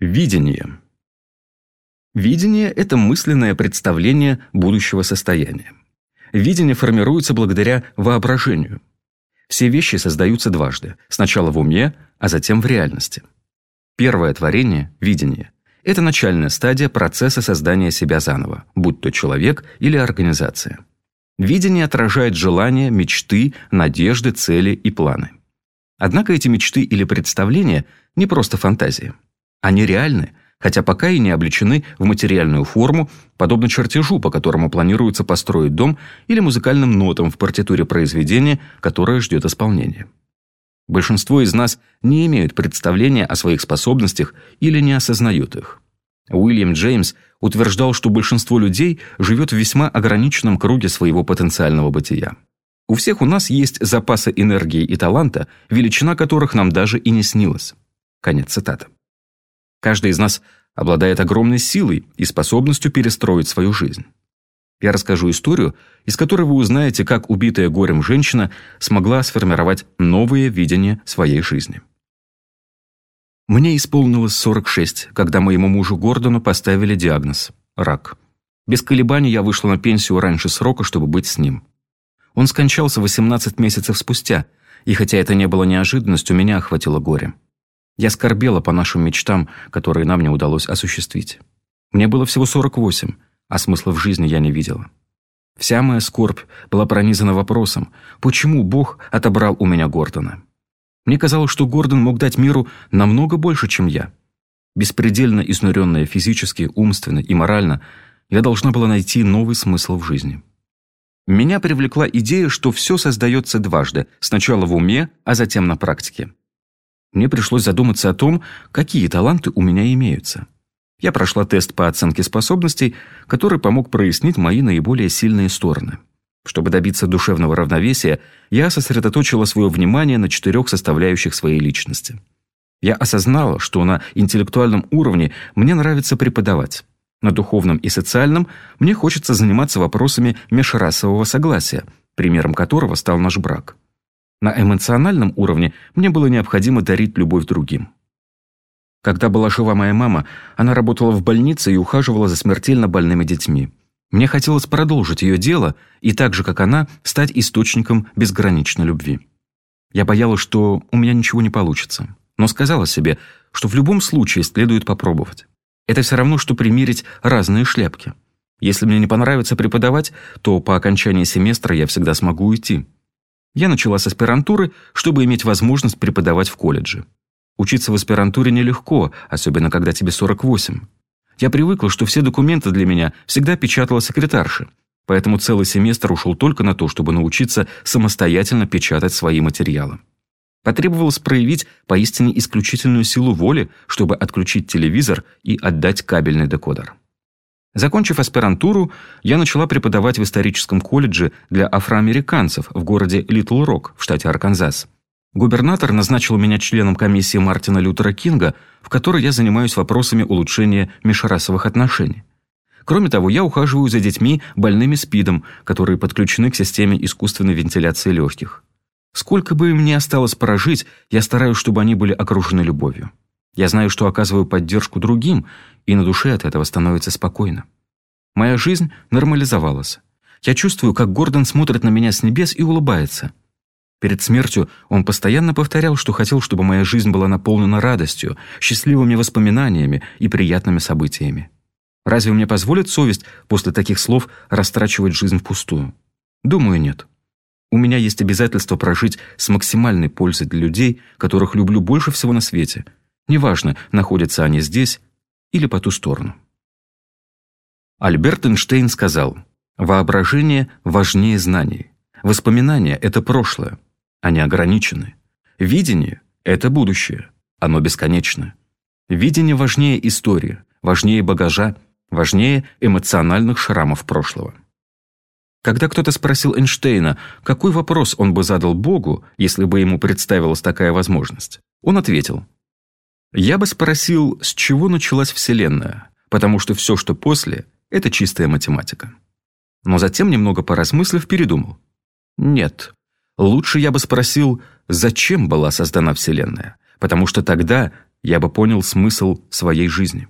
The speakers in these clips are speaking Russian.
Видение. Видение – это мысленное представление будущего состояния. Видение формируется благодаря воображению. Все вещи создаются дважды – сначала в уме, а затем в реальности. Первое творение – видение – это начальная стадия процесса создания себя заново, будь то человек или организация. Видение отражает желания, мечты, надежды, цели и планы. Однако эти мечты или представления не просто фантазии. Они реальны, хотя пока и не облечены в материальную форму, подобно чертежу, по которому планируется построить дом или музыкальным нотам в партитуре произведения, которое ждет исполнения. Большинство из нас не имеют представления о своих способностях или не осознают их. Уильям Джеймс утверждал, что большинство людей живет в весьма ограниченном круге своего потенциального бытия. У всех у нас есть запасы энергии и таланта, величина которых нам даже и не снилась. Конец цитаты. Каждый из нас обладает огромной силой и способностью перестроить свою жизнь. Я расскажу историю, из которой вы узнаете, как убитая горем женщина смогла сформировать новое видение своей жизни. Мне исполнилось 46, когда моему мужу Гордону поставили диагноз – рак. Без колебаний я вышла на пенсию раньше срока, чтобы быть с ним. Он скончался 18 месяцев спустя, и хотя это не было неожиданностью, меня охватило горе. Я скорбела по нашим мечтам, которые нам не удалось осуществить. Мне было всего 48, а смысла в жизни я не видела. Вся моя скорбь была пронизана вопросом, почему Бог отобрал у меня Гордона. Мне казалось, что Гордон мог дать миру намного больше, чем я. Беспредельно изнуренная физически, умственно и морально, я должна была найти новый смысл в жизни. Меня привлекла идея, что все создается дважды, сначала в уме, а затем на практике. Мне пришлось задуматься о том, какие таланты у меня имеются. Я прошла тест по оценке способностей, который помог прояснить мои наиболее сильные стороны. Чтобы добиться душевного равновесия, я сосредоточила свое внимание на четырех составляющих своей личности. Я осознала, что на интеллектуальном уровне мне нравится преподавать. На духовном и социальном мне хочется заниматься вопросами межрасового согласия, примером которого стал наш брак. На эмоциональном уровне мне было необходимо дарить любовь другим. Когда была жива моя мама, она работала в больнице и ухаживала за смертельно больными детьми. Мне хотелось продолжить ее дело и так же, как она, стать источником безграничной любви. Я боялась, что у меня ничего не получится, но сказала себе, что в любом случае следует попробовать. Это все равно, что примерить разные шляпки. Если мне не понравится преподавать, то по окончании семестра я всегда смогу уйти. Я начала с аспирантуры, чтобы иметь возможность преподавать в колледже. Учиться в аспирантуре нелегко, особенно когда тебе 48. Я привыкла, что все документы для меня всегда печатала секретарша, поэтому целый семестр ушел только на то, чтобы научиться самостоятельно печатать свои материалы. Потребовалось проявить поистине исключительную силу воли, чтобы отключить телевизор и отдать кабельный декодер. Закончив аспирантуру, я начала преподавать в историческом колледже для афроамериканцев в городе Литл-Рок в штате Арканзас. Губернатор назначил меня членом комиссии Мартина Лютера Кинга, в которой я занимаюсь вопросами улучшения межрасовых отношений. Кроме того, я ухаживаю за детьми, больными СПИДом, которые подключены к системе искусственной вентиляции легких. Сколько бы им ни осталось прожить, я стараюсь, чтобы они были окружены любовью. Я знаю, что оказываю поддержку другим, и на душе от этого становится спокойно. Моя жизнь нормализовалась. Я чувствую, как Гордон смотрит на меня с небес и улыбается. Перед смертью он постоянно повторял, что хотел, чтобы моя жизнь была наполнена радостью, счастливыми воспоминаниями и приятными событиями. Разве мне позволит совесть после таких слов растрачивать жизнь впустую? Думаю, нет. У меня есть обязательство прожить с максимальной пользой для людей, которых люблю больше всего на свете. Неважно, находятся они здесь или по ту сторону. Альберт Эйнштейн сказал, «Воображение важнее знаний. Воспоминания – это прошлое. Они ограничены. Видение – это будущее. Оно бесконечно. Видение важнее истории, важнее багажа, важнее эмоциональных шрамов прошлого». Когда кто-то спросил Эйнштейна, какой вопрос он бы задал Богу, если бы ему представилась такая возможность, он ответил, «Я бы спросил, с чего началась Вселенная, потому что все, что после, это чистая математика». Но затем, немного поразмыслив, передумал. Нет, лучше я бы спросил, зачем была создана Вселенная, потому что тогда я бы понял смысл своей жизни.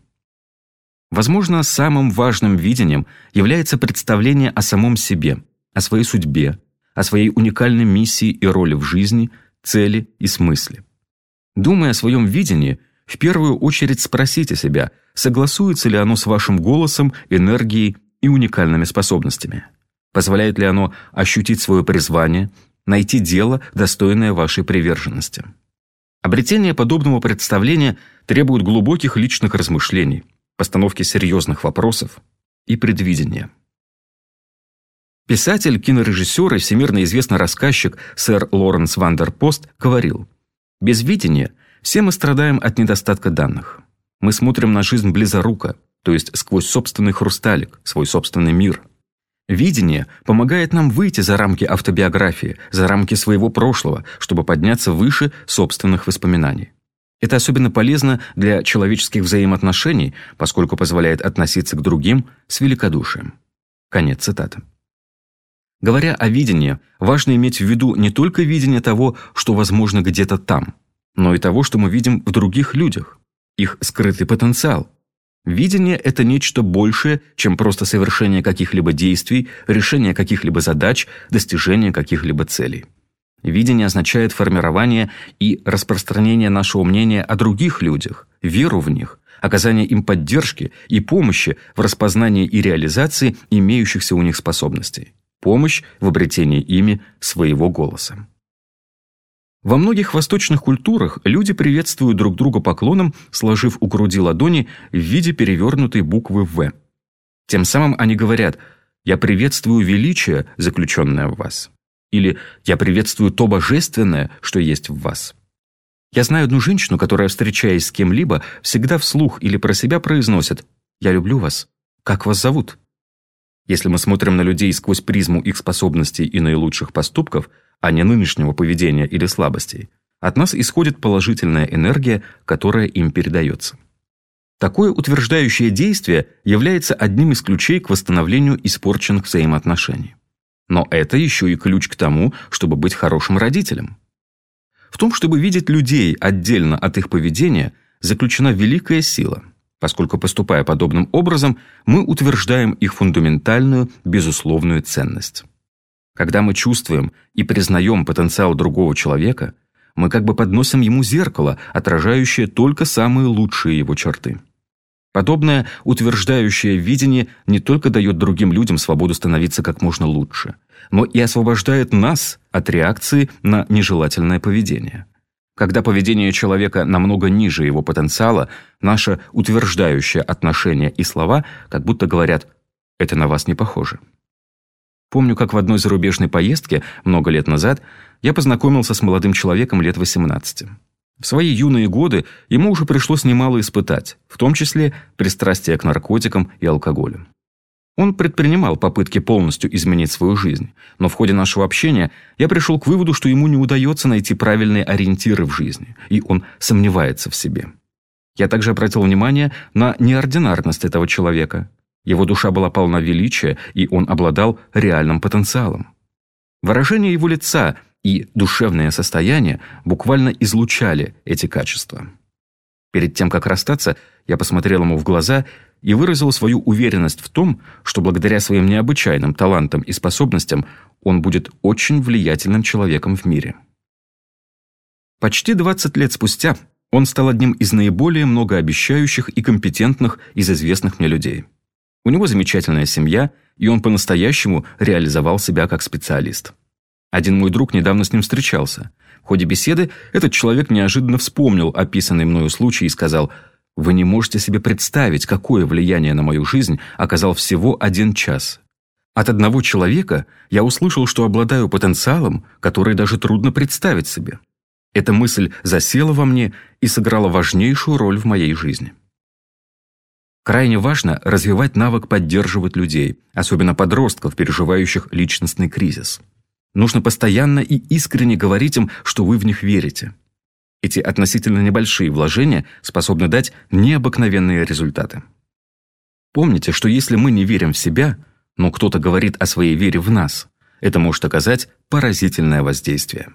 Возможно, самым важным видением является представление о самом себе, о своей судьбе, о своей уникальной миссии и роли в жизни, цели и смысле. Думая о своем видении, в первую очередь спросите себя, согласуется ли оно с вашим голосом, энергией и уникальными способностями. Позволяет ли оно ощутить свое призвание, найти дело, достойное вашей приверженности. Обретение подобного представления требует глубоких личных размышлений, постановки серьезных вопросов и предвидения. Писатель, кинорежиссер и всемирно известный рассказчик сэр Лоренс Вандерпост говорил, «Без видения все мы страдаем от недостатка данных. Мы смотрим на жизнь близоруко, то есть сквозь собственный хрусталик, свой собственный мир. Видение помогает нам выйти за рамки автобиографии, за рамки своего прошлого, чтобы подняться выше собственных воспоминаний. Это особенно полезно для человеческих взаимоотношений, поскольку позволяет относиться к другим с великодушием. Конец цитаты. Говоря о видении, важно иметь в виду не только видение того, что возможно где-то там, но и того, что мы видим в других людях, их скрытый потенциал. Видение – это нечто большее, чем просто совершение каких-либо действий, решение каких-либо задач, достижение каких-либо целей. Видение означает формирование и распространение нашего мнения о других людях, веру в них, оказание им поддержки и помощи в распознании и реализации имеющихся у них способностей помощь в обретении ими своего голоса. Во многих восточных культурах люди приветствуют друг друга поклоном, сложив у груди ладони в виде перевернутой буквы «В». Тем самым они говорят «Я приветствую величие, заключенное в вас» или «Я приветствую то божественное, что есть в вас». Я знаю одну женщину, которая, встречаясь с кем-либо, всегда вслух или про себя произносит «Я люблю вас. Как вас зовут?» Если мы смотрим на людей сквозь призму их способностей и наилучших поступков, а не нынешнего поведения или слабостей, от нас исходит положительная энергия, которая им передается. Такое утверждающее действие является одним из ключей к восстановлению испорченных взаимоотношений. Но это еще и ключ к тому, чтобы быть хорошим родителем. В том, чтобы видеть людей отдельно от их поведения, заключена великая сила – поскольку, поступая подобным образом, мы утверждаем их фундаментальную, безусловную ценность. Когда мы чувствуем и признаем потенциал другого человека, мы как бы подносим ему зеркало, отражающее только самые лучшие его черты. Подобное утверждающее видение не только дает другим людям свободу становиться как можно лучше, но и освобождает нас от реакции на нежелательное поведение – когда поведение человека намного ниже его потенциала, наше утверждающее отношение и слова как будто говорят «это на вас не похоже». Помню, как в одной зарубежной поездке много лет назад я познакомился с молодым человеком лет 18. В свои юные годы ему уже пришлось немало испытать, в том числе пристрастие к наркотикам и алкоголю. Он предпринимал попытки полностью изменить свою жизнь, но в ходе нашего общения я пришел к выводу, что ему не удается найти правильные ориентиры в жизни, и он сомневается в себе. Я также обратил внимание на неординарность этого человека. Его душа была полна величия, и он обладал реальным потенциалом. Выражение его лица и душевное состояние буквально излучали эти качества. Перед тем, как расстаться, я посмотрел ему в глаза и выразил свою уверенность в том, что благодаря своим необычайным талантам и способностям он будет очень влиятельным человеком в мире. Почти 20 лет спустя он стал одним из наиболее многообещающих и компетентных из известных мне людей. У него замечательная семья, и он по-настоящему реализовал себя как специалист. Один мой друг недавно с ним встречался. В ходе беседы этот человек неожиданно вспомнил описанный мною случай и сказал – вы не можете себе представить, какое влияние на мою жизнь оказал всего один час. От одного человека я услышал, что обладаю потенциалом, который даже трудно представить себе. Эта мысль засела во мне и сыграла важнейшую роль в моей жизни. Крайне важно развивать навык поддерживать людей, особенно подростков, переживающих личностный кризис. Нужно постоянно и искренне говорить им, что вы в них верите. Эти относительно небольшие вложения способны дать необыкновенные результаты. Помните, что если мы не верим в себя, но кто-то говорит о своей вере в нас, это может оказать поразительное воздействие.